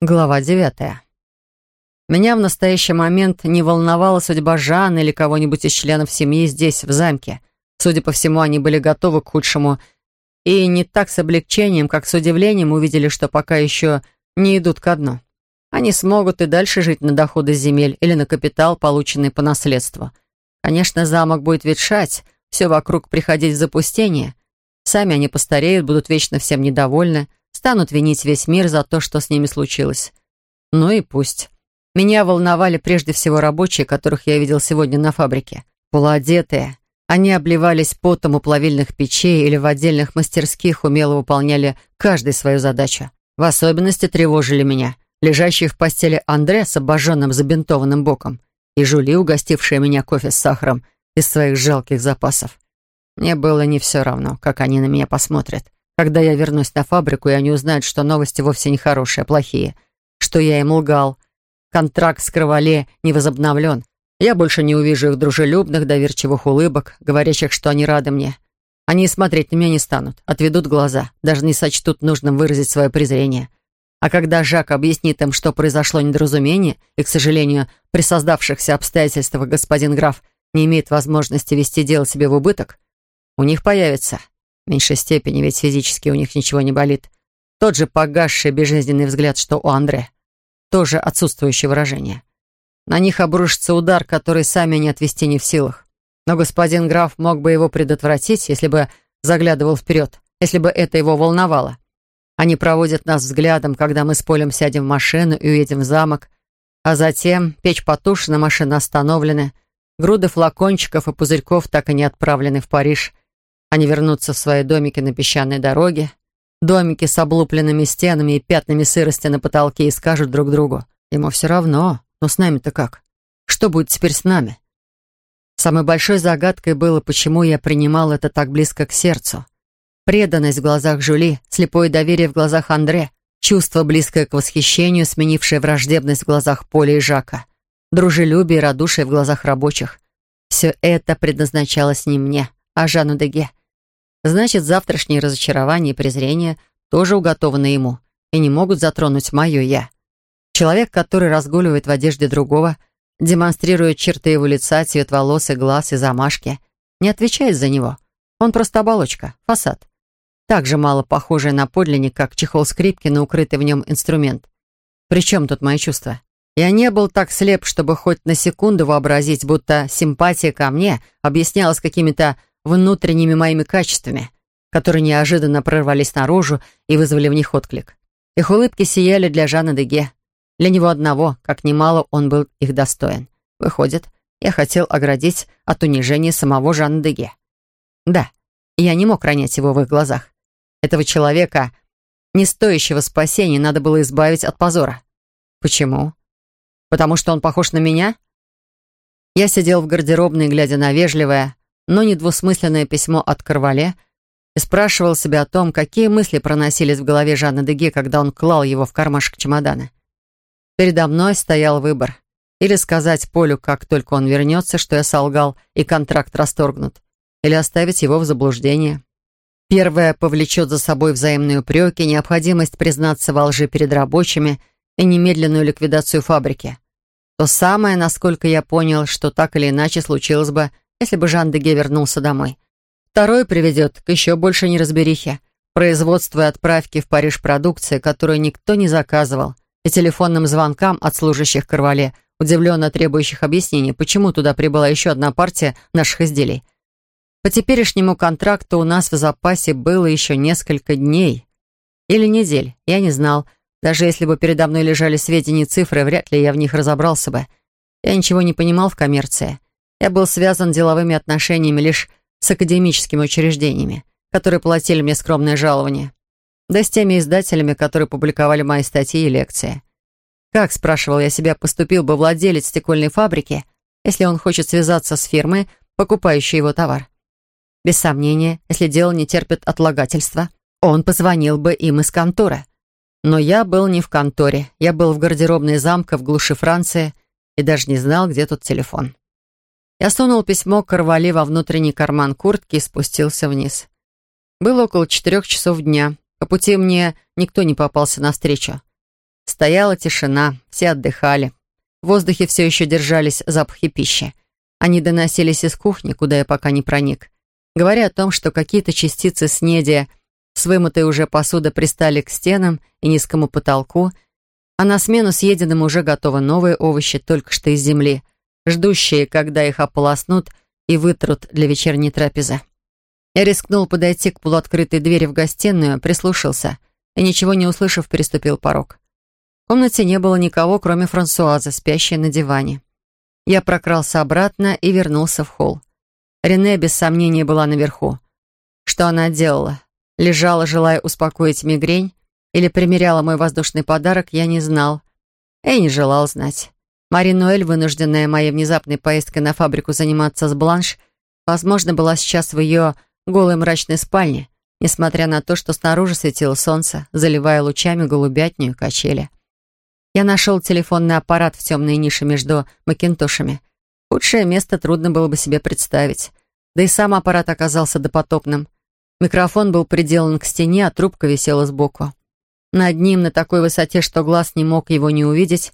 Глава девятая. Меня в настоящий момент не волновала судьба Жанны или кого-нибудь из членов семьи здесь, в замке. Судя по всему, они были готовы к худшему и не так с облегчением, как с удивлением увидели, что пока еще не идут ко дну. Они смогут и дальше жить на доходы земель или на капитал, полученный по наследству. Конечно, замок будет ветшать, все вокруг приходить в запустение. Сами они постареют, будут вечно всем недовольны, станут винить весь мир за то, что с ними случилось. Ну и пусть. Меня волновали прежде всего рабочие, которых я видел сегодня на фабрике. Полуодетые. Они обливались потом у плавильных печей или в отдельных мастерских умело выполняли каждый свою задачу. В особенности тревожили меня лежащий в постели Андре с обожженным забинтованным боком и Жули, угостившая меня кофе с сахаром из своих жалких запасов. Мне было не все равно, как они на меня посмотрят. Когда я вернусь на фабрику, и они узнают, что новости вовсе не хорошие, а плохие, что я им лгал. Контракт с Кровале не возобновлен. Я больше не увижу их дружелюбных, доверчивых улыбок, говорящих, что они рады мне. Они смотреть на меня не станут, отведут глаза, даже не сочтут нужным выразить свое презрение. А когда Жак объяснит им, что произошло недоразумение, и, к сожалению, при создавшихся обстоятельствах господин граф не имеет возможности вести дело себе в убыток, у них появится меньшей степени, ведь физически у них ничего не болит. Тот же погасший безжизненный взгляд, что у Андре. Тоже отсутствующее выражение. На них обрушится удар, который сами не отвести не в силах. Но господин граф мог бы его предотвратить, если бы заглядывал вперед, если бы это его волновало. Они проводят нас взглядом, когда мы с Полем сядем в машину и уедем в замок, а затем печь потушена, машина остановлены, груды флакончиков и пузырьков так и не отправлены в Париж, они вернутся в свои домики на песчаной дороге, домики с облупленными стенами и пятнами сырости на потолке и скажут друг другу, ему все равно, но с нами-то как? Что будет теперь с нами? Самой большой загадкой было, почему я принимал это так близко к сердцу. Преданность в глазах Жули, слепое доверие в глазах Андре, чувство, близкое к восхищению, сменившее враждебность в глазах Поля и Жака, дружелюбие и радушие в глазах рабочих. Все это предназначалось не мне, а Жанну Деге. Значит, завтрашние разочарования и презрения тоже уготованы ему и не могут затронуть мое «я». Человек, который разгуливает в одежде другого, демонстрирует черты его лица, цвет волос и глаз и замашки, не отвечает за него. Он просто оболочка, фасад. Так же мало похожий на подлинник, как чехол скрипки на укрытый в нем инструмент. Причем тут мои чувства? Я не был так слеп, чтобы хоть на секунду вообразить, будто симпатия ко мне объяснялась какими-то внутренними моими качествами, которые неожиданно прорвались наружу и вызвали в них отклик. Их улыбки сияли для Жана Деге. Для него одного, как немало, он был их достоин. Выходит, я хотел оградить от унижения самого Жана Деге. Да, я не мог ронять его в их глазах. Этого человека, не стоящего спасения, надо было избавить от позора. Почему? Потому что он похож на меня? Я сидел в гардеробной, глядя на вежливое, но недвусмысленное письмо от Карвале и спрашивал себя о том, какие мысли проносились в голове Жанны Деге, когда он клал его в кармашек чемодана. Передо мной стоял выбор. Или сказать Полю, как только он вернется, что я солгал и контракт расторгнут, или оставить его в заблуждение. Первое повлечет за собой взаимные упреки, необходимость признаться во лжи перед рабочими и немедленную ликвидацию фабрики. То самое, насколько я понял, что так или иначе случилось бы, если бы Жан Деге вернулся домой. Второй приведет к еще большей неразберихе, производству и отправке в Париж продукции, которую никто не заказывал, и телефонным звонкам от служащих Карвале, удивленно требующих объяснений, почему туда прибыла еще одна партия наших изделий. По теперешнему контракту у нас в запасе было еще несколько дней. Или недель, я не знал. Даже если бы передо мной лежали сведения и цифры, вряд ли я в них разобрался бы. Я ничего не понимал в коммерции. Я был связан деловыми отношениями лишь с академическими учреждениями, которые платили мне скромное жалование, да с теми издателями, которые публиковали мои статьи и лекции. Как, спрашивал я себя, поступил бы владелец стекольной фабрики, если он хочет связаться с фирмой, покупающей его товар? Без сомнения, если дело не терпит отлагательства, он позвонил бы им из конторы. Но я был не в конторе, я был в гардеробной замка в глуши Франции и даже не знал, где тут телефон. Я сунул письмо Карвали во внутренний карман куртки и спустился вниз. Было около четырех часов дня. По пути мне никто не попался навстречу. Стояла тишина, все отдыхали. В воздухе все еще держались запахи пищи. Они доносились из кухни, куда я пока не проник, говоря о том, что какие-то частицы снедия с вымытой уже посуда пристали к стенам и низкому потолку, а на смену съеденным уже готовы новые овощи только что из земли, ждущие, когда их ополоснут и вытрут для вечерней трапезы. Я рискнул подойти к полуоткрытой двери в гостиную, прислушался и, ничего не услышав, переступил порог. В комнате не было никого, кроме Франсуазы, спящей на диване. Я прокрался обратно и вернулся в холл. Рене, без сомнения, была наверху. Что она делала? Лежала, желая успокоить мигрень, или примеряла мой воздушный подарок, я не знал. И не желал знать. Мари Ноэль, вынужденная моей внезапной поездкой на фабрику заниматься с Бланш, возможно, была сейчас в ее голой мрачной спальне, несмотря на то, что снаружи светило солнце, заливая лучами голубятню и качели. Я нашел телефонный аппарат в темной нише между макинтошами. Худшее место трудно было бы себе представить. Да и сам аппарат оказался допотопным. Микрофон был приделан к стене, а трубка висела сбоку. Над ним, на такой высоте, что глаз не мог его не увидеть,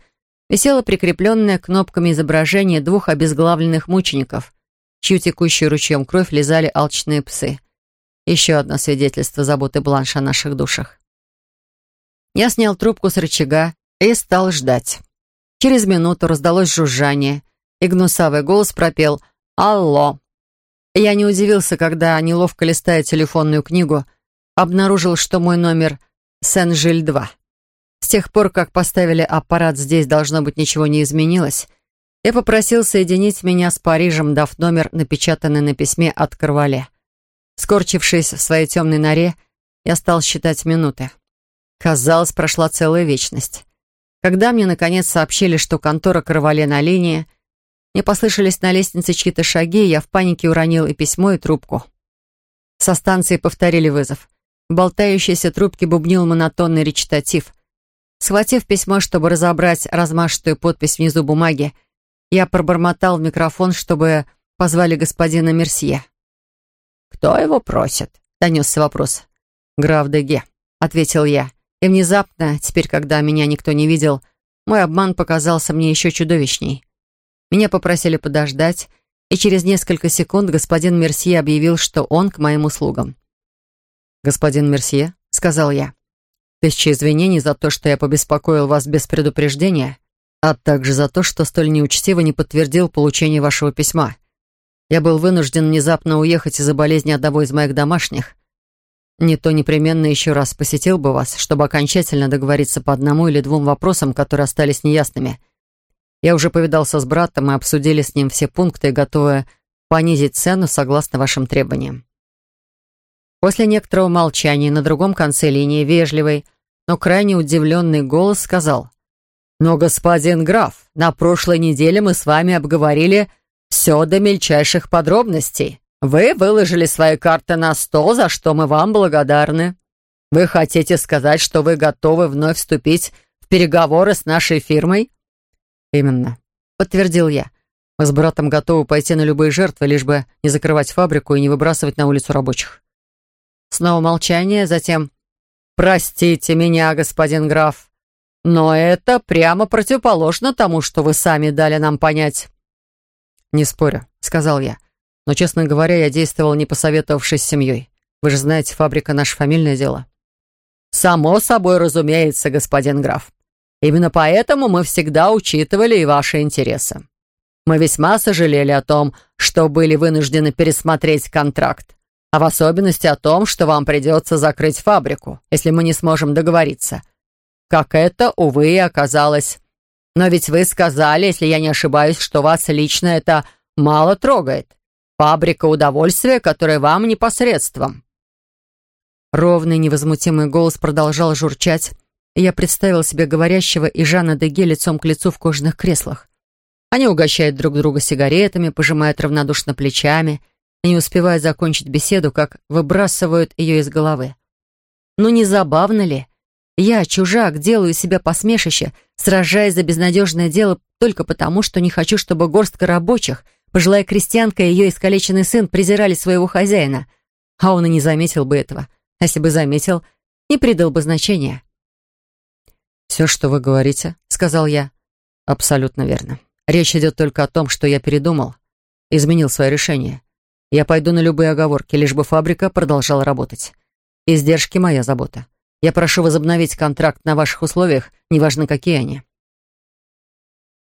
висела прикрепленная кнопками изображение двух обезглавленных мучеников, чью текущую ручьем кровь лизали алчные псы. Еще одно свидетельство заботы Бланш о наших душах. Я снял трубку с рычага и стал ждать. Через минуту раздалось жужжание, и гнусавый голос пропел «Алло». Я не удивился, когда, неловко листая телефонную книгу, обнаружил, что мой номер Сен-Жиль-2. С тех пор, как поставили аппарат здесь, должно быть, ничего не изменилось, я попросил соединить меня с Парижем, дав номер, напечатанный на письме от Карвале. Скорчившись в своей темной норе, я стал считать минуты. Казалось, прошла целая вечность. Когда мне, наконец, сообщили, что контора Карвале на линии, мне послышались на лестнице чьи-то шаги, и я в панике уронил и письмо, и трубку. Со станции повторили вызов. В болтающейся трубке бубнил монотонный речитатив. Схватив письмо, чтобы разобрать размашистую подпись внизу бумаги, я пробормотал в микрофон, чтобы позвали господина Мерсье. «Кто его просит?» — донесся вопрос. «Граф Деге», — ответил я. И внезапно, теперь, когда меня никто не видел, мой обман показался мне еще чудовищней. Меня попросили подождать, и через несколько секунд господин Мерсье объявил, что он к моим услугам. «Господин Мерсье», — сказал я, — «тысяча извинений за то, что я побеспокоил вас без предупреждения, а также за то, что столь неучтиво не подтвердил получение вашего письма. Я был вынужден внезапно уехать из-за болезни одного из моих домашних. Не то непременно еще раз посетил бы вас, чтобы окончательно договориться по одному или двум вопросам, которые остались неясными. Я уже повидался с братом и обсудили с ним все пункты, готовы понизить цену согласно вашим требованиям. После некоторого молчания на другом конце линии вежливый, но крайне удивленный голос сказал «Но, господин граф, на прошлой неделе мы с вами обговорили все до мельчайших подробностей. Вы выложили свои карты на стол, за что мы вам благодарны. Вы хотите сказать, что вы готовы вновь вступить в переговоры с нашей фирмой?» «Именно», — подтвердил я. «Мы с братом готовы пойти на любые жертвы, лишь бы не закрывать фабрику и не выбрасывать на улицу рабочих». Снова молчание, затем «Простите меня, господин граф, но это прямо противоположно тому, что вы сами дали нам понять». «Не спорю», — сказал я. «Но, честно говоря, я действовал, не посоветовавшись с семьей. Вы же знаете, фабрика — наше фамильное дело». «Само собой разумеется, господин граф. Именно поэтому мы всегда учитывали и ваши интересы. Мы весьма сожалели о том, что были вынуждены пересмотреть контракт, а в особенности о том, что вам придется закрыть фабрику, если мы не сможем договориться» как это, увы, и оказалось. Но ведь вы сказали, если я не ошибаюсь, что вас лично это мало трогает. Фабрика удовольствия, которая вам непосредством». Ровный невозмутимый голос продолжал журчать, и я представил себе говорящего и Жанна Деге лицом к лицу в кожаных креслах. Они угощают друг друга сигаретами, пожимают равнодушно плечами не успевают закончить беседу, как выбрасывают ее из головы. Ну не забавно ли? Я, чужак, делаю из себя посмешище, сражаясь за безнадежное дело только потому, что не хочу, чтобы горстка рабочих, пожилая крестьянка и ее искалеченный сын презирали своего хозяина. А он и не заметил бы этого. А если бы заметил, не придал бы значения. «Все, что вы говорите», — сказал я. «Абсолютно верно. Речь идет только о том, что я передумал, изменил свое решение. Я пойду на любые оговорки, лишь бы фабрика продолжала работать. Издержки — моя забота. Я прошу возобновить контракт на ваших условиях, неважно, какие они».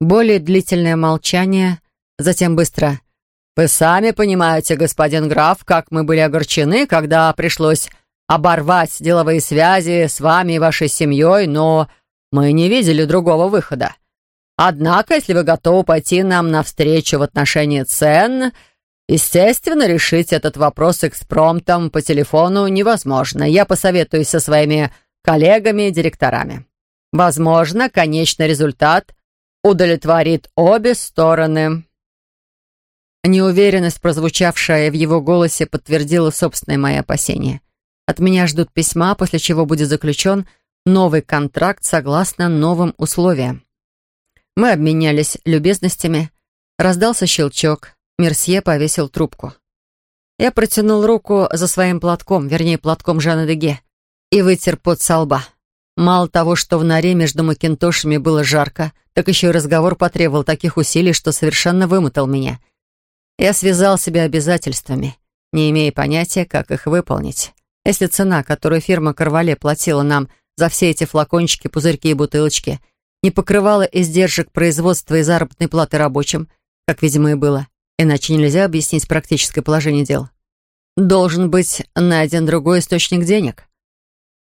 Более длительное молчание, затем быстро «Вы сами понимаете, господин граф, как мы были огорчены, когда пришлось оборвать деловые связи с вами и вашей семьей, но мы не видели другого выхода. Однако, если вы готовы пойти нам навстречу в отношении цен, естественно, решить этот вопрос экспромтом по телефону невозможно. Я посоветуюсь со своими коллегами-директорами. Возможно, конечный результат удовлетворит обе стороны». Неуверенность, прозвучавшая в его голосе, подтвердила собственное мои опасения. От меня ждут письма, после чего будет заключен новый контракт согласно новым условиям. Мы обменялись любезностями. Раздался щелчок. Мерсье повесил трубку. Я протянул руку за своим платком, вернее, платком Жанна Деге, и вытер пот со лба. Мало того, что в норе между макинтошами было жарко, так еще и разговор потребовал таких усилий, что совершенно вымотал меня — я связал себя обязательствами, не имея понятия, как их выполнить. Если цена, которую фирма «Карвале» платила нам за все эти флакончики, пузырьки и бутылочки, не покрывала издержек производства и заработной платы рабочим, как, видимо, и было, иначе нельзя объяснить практическое положение дел. Должен быть найден другой источник денег.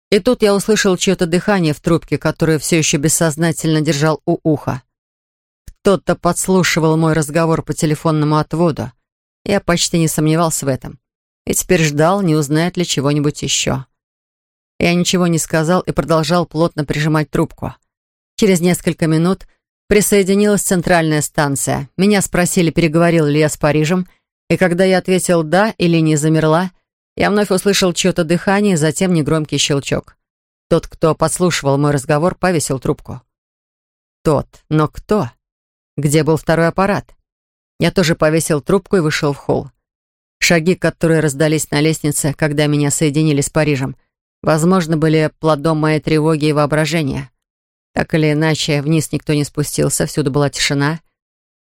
И тут я услышал чье-то дыхание в трубке, которое все еще бессознательно держал у уха. Кто-то подслушивал мой разговор по телефонному отводу. Я почти не сомневался в этом. И теперь ждал, не узнает ли чего-нибудь еще. Я ничего не сказал и продолжал плотно прижимать трубку. Через несколько минут присоединилась центральная станция. Меня спросили, переговорил ли я с Парижем, и когда я ответил «да» или «не замерла», я вновь услышал чье-то дыхание, затем негромкий щелчок. Тот, кто подслушивал мой разговор, повесил трубку. Тот, но кто? Где был второй аппарат? Я тоже повесил трубку и вышел в холл. Шаги, которые раздались на лестнице, когда меня соединили с Парижем, возможно, были плодом моей тревоги и воображения. Так или иначе, вниз никто не спустился, всюду была тишина.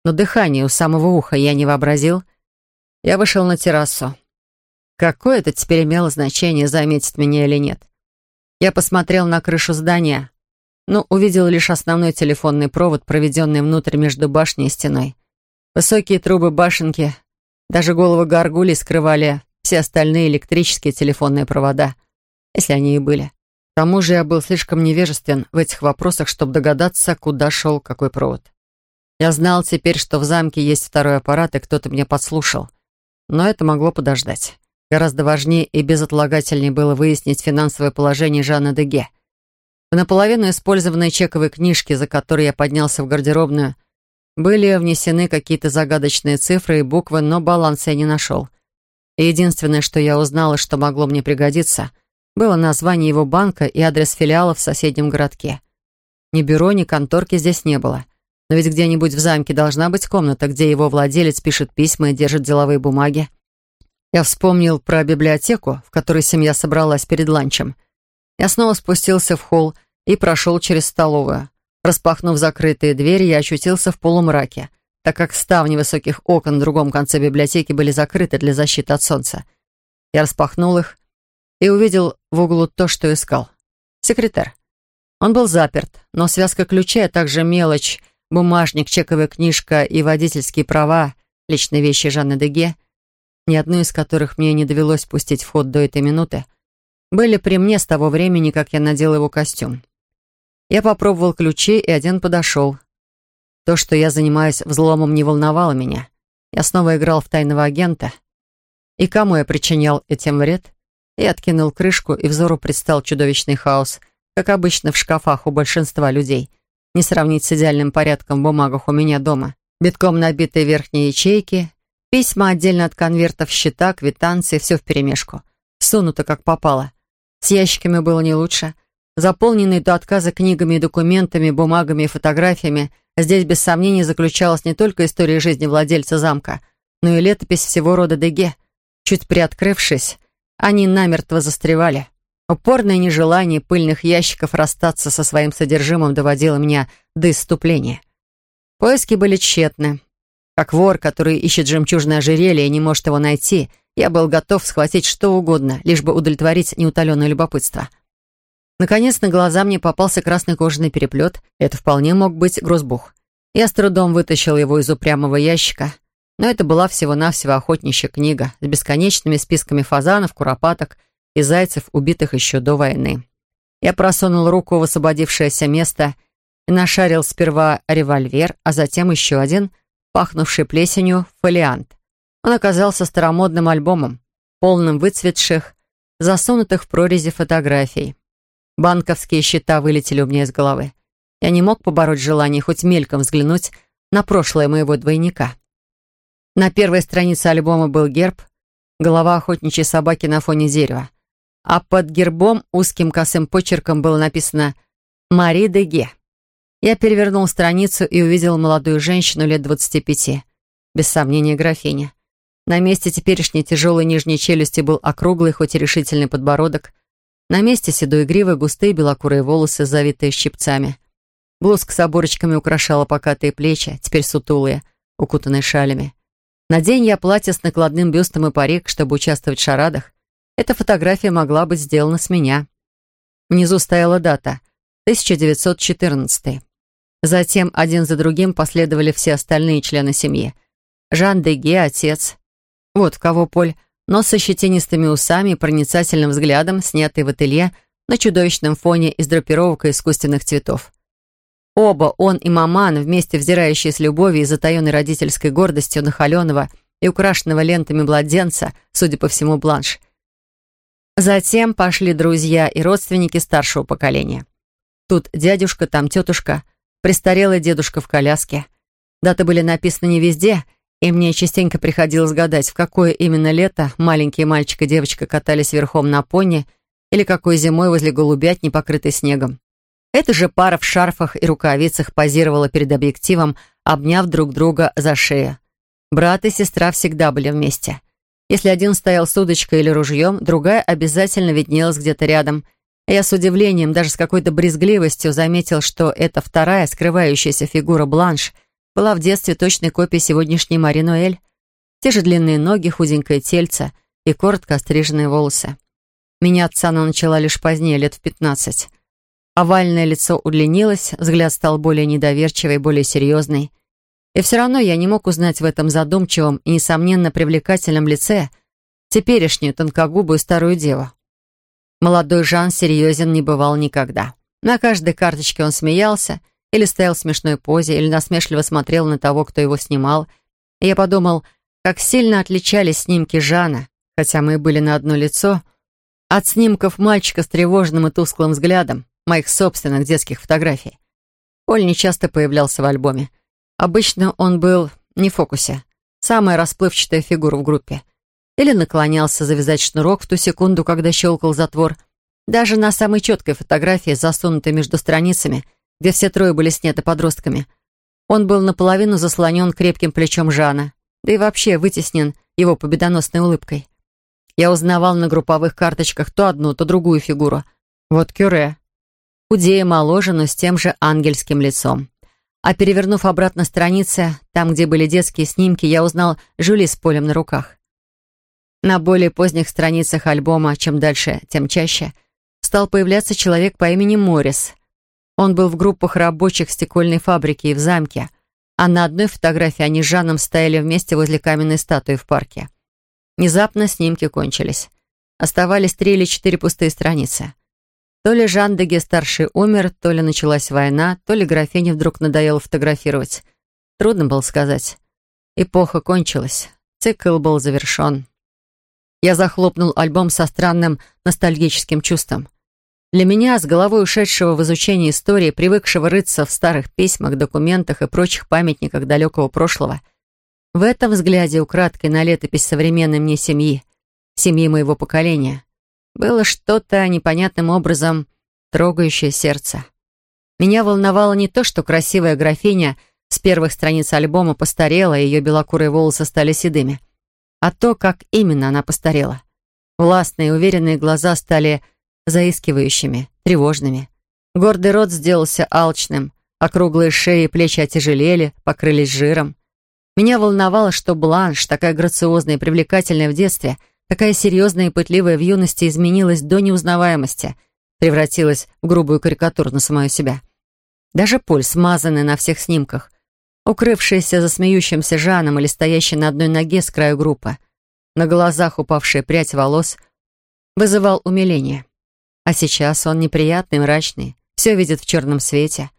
Но дыхание у самого уха я не вообразил. Я вышел на террасу. Какое это теперь имело значение, заметит меня или нет? Я посмотрел на крышу здания но увидел лишь основной телефонный провод, проведенный внутрь между башней и стеной. Высокие трубы башенки, даже головы горгулей скрывали все остальные электрические телефонные провода, если они и были. Тому же я был слишком невежествен в этих вопросах, чтобы догадаться, куда шел какой провод. Я знал теперь, что в замке есть второй аппарат, и кто-то меня подслушал. Но это могло подождать. Гораздо важнее и безотлагательнее было выяснить финансовое положение Жанна Деге. В наполовину использованной чековой книжке, за которой я поднялся в гардеробную, были внесены какие-то загадочные цифры и буквы, но баланса я не нашел. И единственное, что я узнала, что могло мне пригодиться, было название его банка и адрес филиала в соседнем городке. Ни бюро, ни конторки здесь не было. Но ведь где-нибудь в замке должна быть комната, где его владелец пишет письма и держит деловые бумаги. Я вспомнил про библиотеку, в которой семья собралась перед ланчем — я снова спустился в холл и прошел через столовую. Распахнув закрытые двери, я очутился в полумраке, так как ставни высоких окон в другом конце библиотеки были закрыты для защиты от солнца. Я распахнул их и увидел в углу то, что искал. Секретарь. Он был заперт, но связка ключей, а также мелочь, бумажник, чековая книжка и водительские права, личные вещи Жанны Деге, ни одну из которых мне не довелось пустить в ход до этой минуты, были при мне с того времени, как я надел его костюм. Я попробовал ключи, и один подошел. То, что я занимаюсь взломом, не волновало меня. Я снова играл в тайного агента. И кому я причинял этим вред? Я откинул крышку, и взору предстал чудовищный хаос, как обычно в шкафах у большинства людей. Не сравнить с идеальным порядком в бумагах у меня дома. Битком набитые верхние ячейки, письма отдельно от конвертов, счета, квитанции, все вперемешку. Сунуто как попало. С ящиками было не лучше. Заполненный до отказа книгами и документами, бумагами и фотографиями, здесь без сомнений заключалась не только история жизни владельца замка, но и летопись всего рода Деге. Чуть приоткрывшись, они намертво застревали. Упорное нежелание пыльных ящиков расстаться со своим содержимым доводило меня до исступления. Поиски были тщетны. Как вор, который ищет жемчужное ожерелье и не может его найти, я был готов схватить что угодно, лишь бы удовлетворить неутоленное любопытство. Наконец на глаза мне попался красный кожаный переплет. Это вполне мог быть грузбух. Я с трудом вытащил его из упрямого ящика, но это была всего-навсего охотничья книга с бесконечными списками фазанов, куропаток и зайцев, убитых еще до войны. Я просунул руку в освободившееся место и нашарил сперва револьвер, а затем еще один, пахнувший плесенью, фолиант. Он оказался старомодным альбомом, полным выцветших, засунутых в прорези фотографий. Банковские счета вылетели у меня из головы. Я не мог побороть желание хоть мельком взглянуть на прошлое моего двойника. На первой странице альбома был герб, голова охотничьей собаки на фоне дерева а под гербом узким косым почерком было написано «Мари де Ге». Я перевернул страницу и увидел молодую женщину лет двадцати пяти. Без сомнения, графиня. На месте теперешней тяжелой нижней челюсти был округлый, хоть и решительный подбородок. На месте седой гривы густые белокурые волосы, завитые щипцами. Блузка с оборочками украшала покатые плечи, теперь сутулые, укутанные шалями. Надень я платье с накладным бюстом и парик, чтобы участвовать в шарадах. Эта фотография могла быть сделана с меня. Внизу стояла дата — 1914. Затем один за другим последовали все остальные члены семьи. Жан Деге, отец. Вот в кого Поль, но со щетинистыми усами и проницательным взглядом, снятый в ателье на чудовищном фоне из драпировок и искусственных цветов. Оба, он и маман, вместе взирающие с любовью и затаенной родительской гордостью на холеного и украшенного лентами младенца, судя по всему, бланш, Затем пошли друзья и родственники старшего поколения. Тут дядюшка, там тетушка, престарелый дедушка в коляске. Даты были написаны не везде, и мне частенько приходилось гадать, в какое именно лето маленький мальчик и девочка катались верхом на пони или какой зимой возле голубятни, покрытой снегом. Эта же пара в шарфах и рукавицах позировала перед объективом, обняв друг друга за шею. Брат и сестра всегда были вместе. Если один стоял с удочкой или ружьем, другая обязательно виднелась где-то рядом. Я с удивлением, даже с какой-то брезгливостью заметил, что эта вторая, скрывающаяся фигура Бланш, была в детстве точной копией сегодняшней Мари Ноэль. Те же длинные ноги, худенькое тельце и коротко остриженные волосы. Меняться она начала лишь позднее, лет в пятнадцать. Овальное лицо удлинилось, взгляд стал более недоверчивый, более серьезный. И все равно я не мог узнать в этом задумчивом и, несомненно, привлекательном лице теперешнюю тонкогубую старую деву. Молодой Жан серьезен не бывал никогда. На каждой карточке он смеялся, или стоял в смешной позе, или насмешливо смотрел на того, кто его снимал. И я подумал, как сильно отличались снимки Жана, хотя мы были на одно лицо, от снимков мальчика с тревожным и тусклым взглядом, моих собственных детских фотографий. Поль нечасто появлялся в альбоме, Обычно он был не в фокусе, самая расплывчатая фигура в группе. Или наклонялся завязать шнурок в ту секунду, когда щелкал затвор. Даже на самой четкой фотографии, засунутой между страницами, где все трое были сняты подростками, он был наполовину заслонен крепким плечом Жана, да и вообще вытеснен его победоносной улыбкой. Я узнавал на групповых карточках то одну, то другую фигуру. Вот Кюре. Худее, моложе, но с тем же ангельским лицом. А перевернув обратно страницы, там, где были детские снимки, я узнал Жюли с полем на руках. На более поздних страницах альбома, чем дальше, тем чаще, стал появляться человек по имени Моррис. Он был в группах рабочих стекольной фабрики и в замке, а на одной фотографии они с Жаном стояли вместе возле каменной статуи в парке. Внезапно снимки кончились. Оставались три или четыре пустые страницы. То ли Жан Деге старший умер, то ли началась война, то ли графине вдруг надоело фотографировать. Трудно было сказать. Эпоха кончилась. Цикл был завершен. Я захлопнул альбом со странным ностальгическим чувством. Для меня, с головой ушедшего в изучение истории, привыкшего рыться в старых письмах, документах и прочих памятниках далекого прошлого, в этом взгляде украдкой на летопись современной мне семьи, семьи моего поколения, было что-то непонятным образом трогающее сердце. Меня волновало не то, что красивая графиня с первых страниц альбома постарела, и ее белокурые волосы стали седыми, а то, как именно она постарела. Властные, уверенные глаза стали заискивающими, тревожными. Гордый рот сделался алчным, округлые шеи и плечи отяжелели, покрылись жиром. Меня волновало, что Бланш, такая грациозная и привлекательная в детстве, такая серьезная и пытливая в юности, изменилась до неузнаваемости, превратилась в грубую карикатуру на самую себя. Даже Поль, смазанный на всех снимках, укрывшийся за смеющимся Жаном или стоящий на одной ноге с краю группы, на глазах упавшая прядь волос, вызывал умиление. А сейчас он неприятный, мрачный, все видит в черном свете.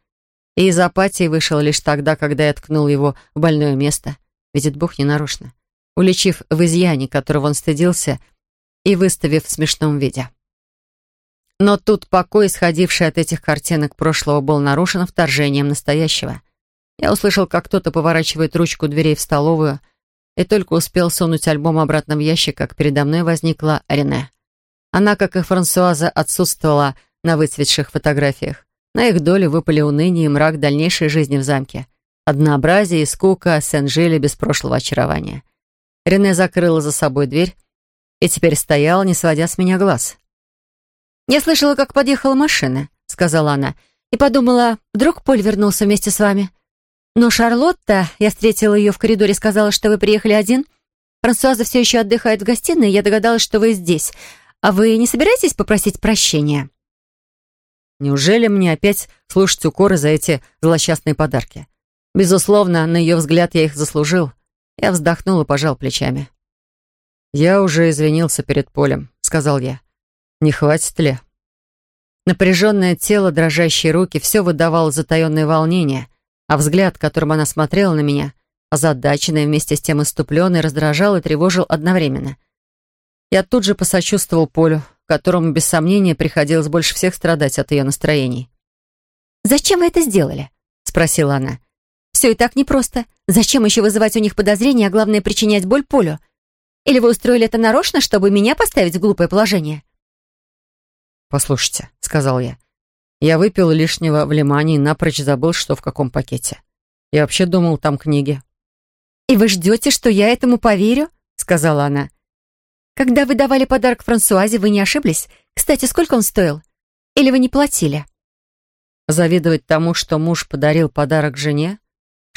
И из апатии вышел лишь тогда, когда я ткнул его в больное место. Видит Бог ненарочно. Уличив в изъяне, которого он стыдился, и выставив в смешном виде. Но тут покой, исходивший от этих картинок прошлого, был нарушен вторжением настоящего. Я услышал, как кто-то поворачивает ручку дверей в столовую, и только успел сунуть альбом обратно в ящик, как передо мной возникла Рене. Она, как и Франсуаза, отсутствовала на выцветших фотографиях. На их долю выпали уныние и мрак дальнейшей жизни в замке. Однообразие и скука Сен-Жиля без прошлого очарования. Рене закрыла за собой дверь и теперь стояла, не сводя с меня глаз. «Я слышала, как подъехала машина», — сказала она, «и подумала, вдруг Поль вернулся вместе с вами. Но Шарлотта, я встретила ее в коридоре, сказала, что вы приехали один. Франсуаза все еще отдыхает в гостиной, я догадалась, что вы здесь. А вы не собираетесь попросить прощения?» Неужели мне опять слушать укоры за эти злосчастные подарки? Безусловно, на ее взгляд я их заслужил. Я вздохнул и пожал плечами. «Я уже извинился перед Полем», — сказал я. «Не хватит ли?» Напряженное тело, дрожащие руки — все выдавало затаенное волнение, а взгляд, которым она смотрела на меня, озадаченный вместе с тем иступленный, раздражал и тревожил одновременно. Я тут же посочувствовал Полю, которому, без сомнения, приходилось больше всех страдать от ее настроений. «Зачем вы это сделали?» — спросила она. «Все и так непросто. Зачем еще вызывать у них подозрения, а главное, причинять боль Полю? Или вы устроили это нарочно, чтобы меня поставить в глупое положение?» «Послушайте», — сказал я, — «я выпил лишнего в лимане и напрочь забыл, что в каком пакете. Я вообще думал, там книги». «И вы ждете, что я этому поверю?» — сказала она. Когда вы давали подарок Франсуазе, вы не ошиблись? Кстати, сколько он стоил? Или вы не платили?» Завидовать тому, что муж подарил подарок жене?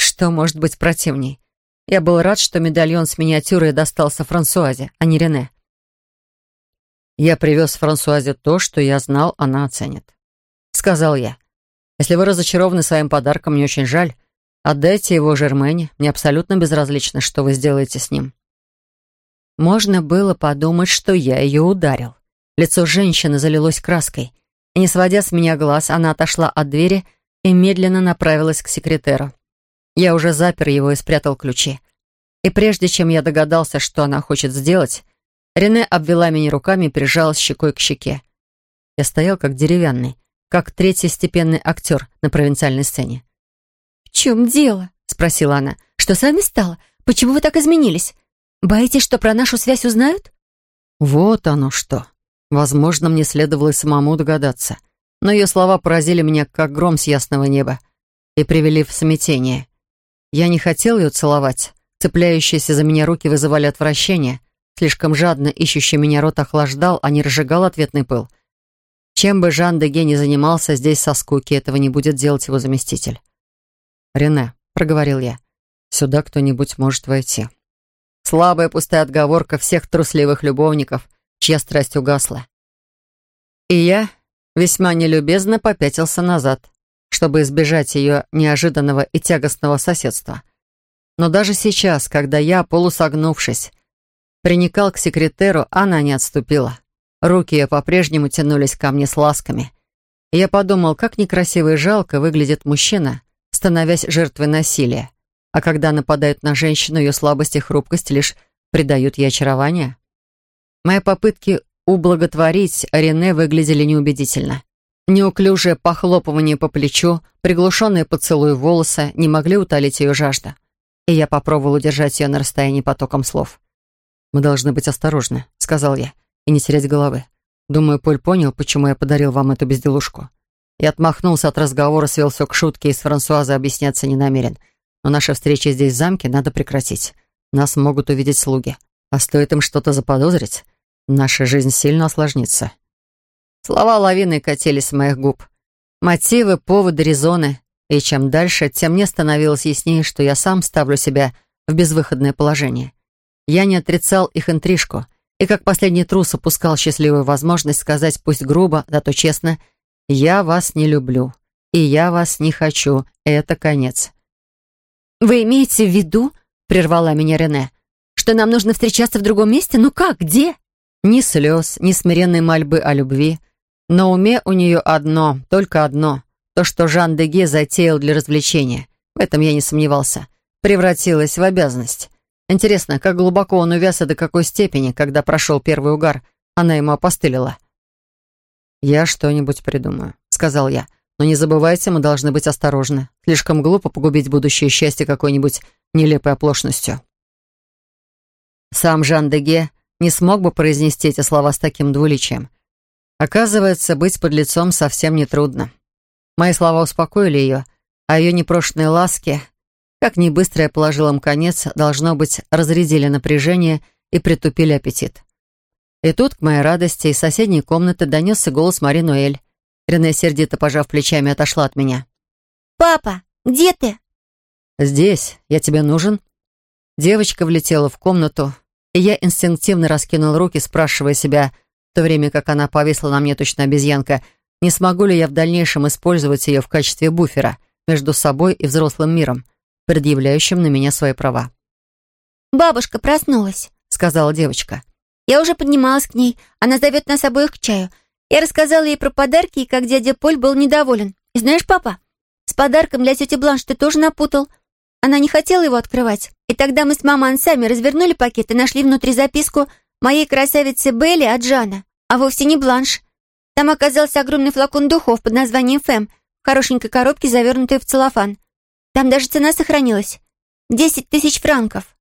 Что может быть противней? Я был рад, что медальон с миниатюрой достался Франсуазе, а не Рене. «Я привез Франсуазе то, что я знал, она оценит», — сказал я. «Если вы разочарованы своим подарком, мне очень жаль. Отдайте его Жермене. Мне абсолютно безразлично, что вы сделаете с ним». Можно было подумать, что я ее ударил. Лицо женщины залилось краской. И, не сводя с меня глаз, она отошла от двери и медленно направилась к секретеру. Я уже запер его и спрятал ключи. И прежде чем я догадался, что она хочет сделать, Рене обвела меня руками и прижалась щекой к щеке. Я стоял как деревянный, как третий степенный актер на провинциальной сцене. «В чем дело?» — спросила она. «Что с вами стало? Почему вы так изменились? Боитесь, что про нашу связь узнают? Вот оно что. Возможно, мне следовало и самому догадаться. Но ее слова поразили меня, как гром с ясного неба, и привели в смятение. Я не хотел ее целовать. Цепляющиеся за меня руки вызывали отвращение. Слишком жадно ищущий меня рот охлаждал, а не разжигал ответный пыл. Чем бы Жан Деге не занимался, здесь со скуки этого не будет делать его заместитель. «Рене», — проговорил я, — «сюда кто-нибудь может войти». Слабая пустая отговорка всех трусливых любовников, чья страсть угасла. И я весьма нелюбезно попятился назад, чтобы избежать ее неожиданного и тягостного соседства. Но даже сейчас, когда я, полусогнувшись, приникал к секретеру, она не отступила. Руки ее по-прежнему тянулись ко мне с ласками. И я подумал, как некрасиво и жалко выглядит мужчина, становясь жертвой насилия. А когда нападают на женщину, ее слабость и хрупкость лишь придают ей очарование. Мои попытки ублаготворить Рене выглядели неубедительно. Неуклюжее похлопывание по плечу, приглушенные поцелуи волоса не могли утолить ее жажду. И я попробовал удержать ее на расстоянии потоком слов. «Мы должны быть осторожны», — сказал я, — «и не терять головы. Думаю, Поль понял, почему я подарил вам эту безделушку». Я отмахнулся от разговора, свел все к шутке и с Франсуазой объясняться не намерен — но наши встречи здесь в замке надо прекратить. Нас могут увидеть слуги. А стоит им что-то заподозрить, наша жизнь сильно осложнится. Слова лавиной катились с моих губ. Мотивы, поводы, резоны. И чем дальше, тем мне становилось яснее, что я сам ставлю себя в безвыходное положение. Я не отрицал их интрижку, и как последний трус упускал счастливую возможность сказать, пусть грубо, зато честно, «Я вас не люблю, и я вас не хочу, это конец». «Вы имеете в виду, — прервала меня Рене, — что нам нужно встречаться в другом месте? Ну как, где?» Ни слез, ни смиренной мольбы о любви. На уме у нее одно, только одно. То, что Жан Деге затеял для развлечения. В этом я не сомневался. Превратилось в обязанность. Интересно, как глубоко он увяз и до какой степени, когда прошел первый угар, она ему опостылила. «Я что-нибудь придумаю», — сказал я. «Но не забывайте, мы должны быть осторожны. Слишком глупо погубить будущее счастье какой-нибудь нелепой оплошностью». Сам Жан Деге не смог бы произнести эти слова с таким двуличием. Оказывается, быть под лицом совсем нетрудно. Мои слова успокоили ее, а ее непрошенные ласки, как ни быстро я положил им конец, должно быть, разрядили напряжение и притупили аппетит. И тут, к моей радости, из соседней комнаты донесся голос Мари Нуэль. Рене, сердито пожав плечами, отошла от меня. «Папа, где ты?» «Здесь. Я тебе нужен?» Девочка влетела в комнату, и я инстинктивно раскинул руки, спрашивая себя, в то время как она повисла на мне точно обезьянка, не смогу ли я в дальнейшем использовать ее в качестве буфера между собой и взрослым миром, предъявляющим на меня свои права. «Бабушка проснулась», — сказала девочка. «Я уже поднималась к ней. Она зовет нас обоих к чаю. Я рассказала ей про подарки и как дядя Поль был недоволен. И знаешь, папа, с подарком для тети Бланш ты тоже напутал. Она не хотела его открывать. И тогда мы с мамой сами развернули пакет и нашли внутри записку моей красавице Белли от Жана, а вовсе не Бланш. Там оказался огромный флакон духов под названием «Фэм», в хорошенькой коробке, завернутой в целлофан. Там даже цена сохранилась. Десять тысяч франков.